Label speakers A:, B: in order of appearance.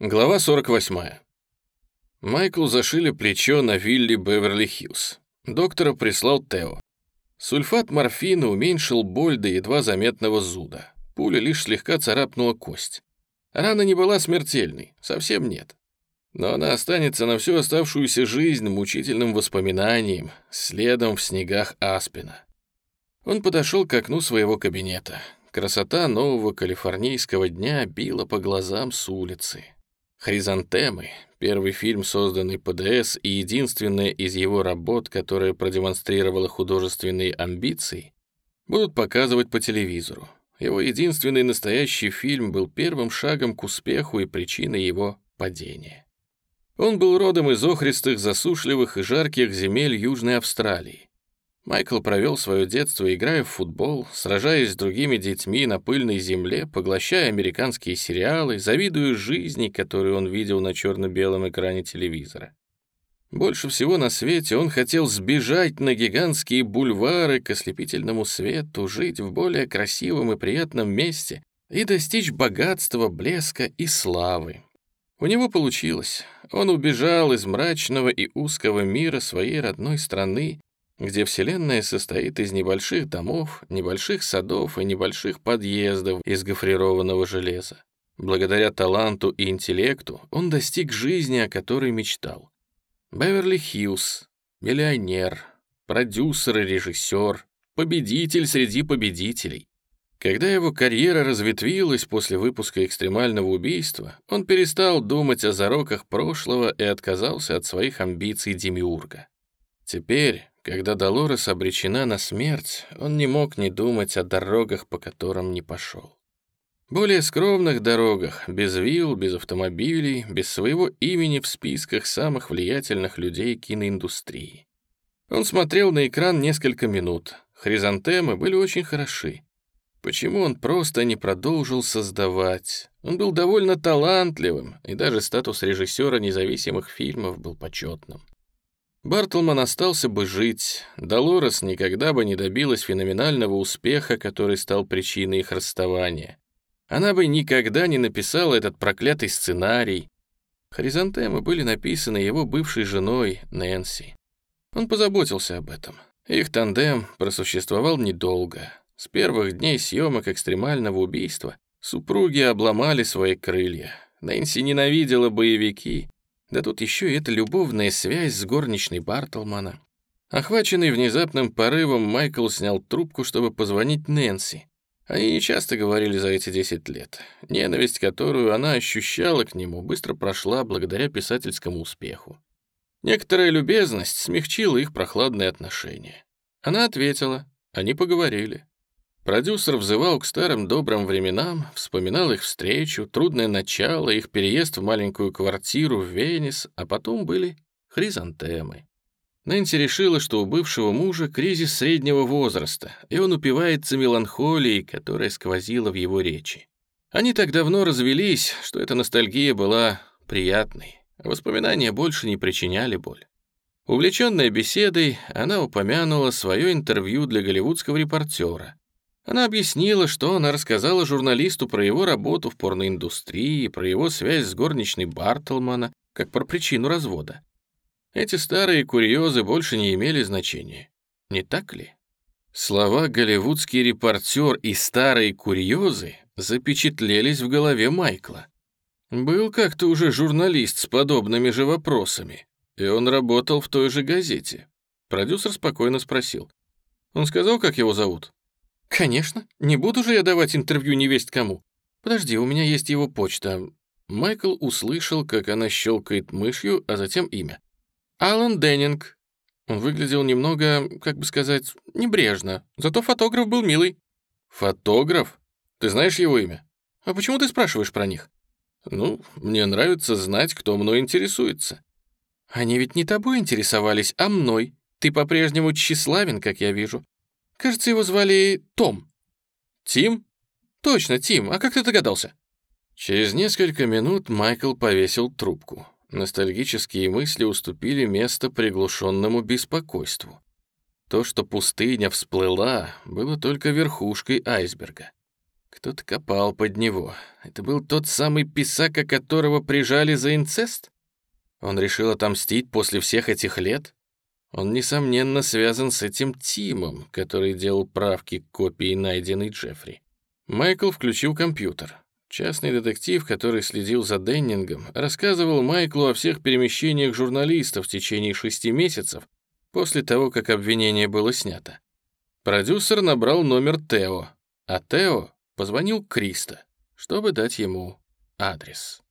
A: Глава 48. Майклу зашили плечо на вилле Беверли-Хиллз. Доктора прислал Тео. Сульфат морфина уменьшил боль до едва заметного зуда. Пуля лишь слегка царапнула кость. Рана не была смертельной, совсем нет. Но она останется на всю оставшуюся жизнь мучительным воспоминанием, следом в снегах Аспина. Он подошел к окну своего кабинета. Красота нового калифорнийского дня била по глазам с улицы. «Хризантемы» — первый фильм, созданный ПДС и единственная из его работ, которая продемонстрировала художественные амбиции, будут показывать по телевизору. Его единственный настоящий фильм был первым шагом к успеху и причиной его падения. Он был родом из охристых, засушливых и жарких земель Южной Австралии. Майкл провел свое детство, играя в футбол, сражаясь с другими детьми на пыльной земле, поглощая американские сериалы, завидуя жизни, которую он видел на черно-белом экране телевизора. Больше всего на свете он хотел сбежать на гигантские бульвары к ослепительному свету, жить в более красивом и приятном месте и достичь богатства, блеска и славы. У него получилось. Он убежал из мрачного и узкого мира своей родной страны где Вселенная состоит из небольших домов, небольших садов и небольших подъездов из гофрированного железа. Благодаря таланту и интеллекту он достиг жизни, о которой мечтал. Беверли Хьюз, миллионер, продюсер и режиссер, победитель среди победителей. Когда его карьера разветвилась после выпуска «Экстремального убийства», он перестал думать о зароках прошлого и отказался от своих амбиций демиурга. Теперь, когда Долорес обречена на смерть, он не мог не думать о дорогах, по которым не пошел. Более скромных дорогах, без вилл, без автомобилей, без своего имени в списках самых влиятельных людей киноиндустрии. Он смотрел на экран несколько минут. Хризантемы были очень хороши. Почему он просто не продолжил создавать? Он был довольно талантливым, и даже статус режиссера независимых фильмов был почетным. Бартлман остался бы жить, Долорес никогда бы не добилась феноменального успеха, который стал причиной их расставания. Она бы никогда не написала этот проклятый сценарий. Хризантемы были написаны его бывшей женой Нэнси. Он позаботился об этом. Их тандем просуществовал недолго. С первых дней съемок экстремального убийства супруги обломали свои крылья. Нэнси ненавидела боевики, да тут еще и эта любовная связь с горничной Бартлмана. Охваченный внезапным порывом, Майкл снял трубку, чтобы позвонить Нэнси. Они не часто говорили за эти 10 лет. Ненависть, которую она ощущала к нему, быстро прошла благодаря писательскому успеху. Некоторая любезность смягчила их прохладные отношения. Она ответила, они поговорили. Продюсер взывал к старым добрым временам, вспоминал их встречу, трудное начало, их переезд в маленькую квартиру в Венес, а потом были хризантемы. Нэнси решила, что у бывшего мужа кризис среднего возраста, и он упивается меланхолией, которая сквозила в его речи. Они так давно развелись, что эта ностальгия была приятной, а воспоминания больше не причиняли боль. Увлеченная беседой, она упомянула свое интервью для голливудского репортера, она объяснила, что она рассказала журналисту про его работу в порноиндустрии, про его связь с горничной Бартлмана, как про причину развода. Эти старые курьезы больше не имели значения. Не так ли? Слова «голливудский репортер» и «старые курьезы» запечатлелись в голове Майкла. Был как-то уже журналист с подобными же вопросами, и он работал в той же газете. Продюсер спокойно спросил. Он сказал, как его зовут? «Конечно. Не буду же я давать интервью невесть кому. Подожди, у меня есть его почта». Майкл услышал, как она щелкает мышью, а затем имя. «Алан Деннинг». Он выглядел немного, как бы сказать, небрежно, зато фотограф был милый. «Фотограф? Ты знаешь его имя?» «А почему ты спрашиваешь про них?» «Ну, мне нравится знать, кто мной интересуется». «Они ведь не тобой интересовались, а мной. Ты по-прежнему тщеславен, как я вижу. Кажется, его звали Том». «Тим?» «Точно, Тим. А как ты догадался?» Через несколько минут Майкл повесил трубку. Ностальгические мысли уступили место приглушенному беспокойству. То, что пустыня всплыла, было только верхушкой айсберга. Кто-то копал под него. Это был тот самый писака, которого прижали за инцест? Он решил отомстить после всех этих лет? Он, несомненно, связан с этим Тимом, который делал правки к копии, найденной Джеффри. Майкл включил компьютер. Частный детектив, который следил за Деннингом, рассказывал Майклу о всех перемещениях журналистов в течение шести месяцев после того, как обвинение было снято. Продюсер набрал номер Тео, а Тео позвонил Криста, чтобы дать ему адрес.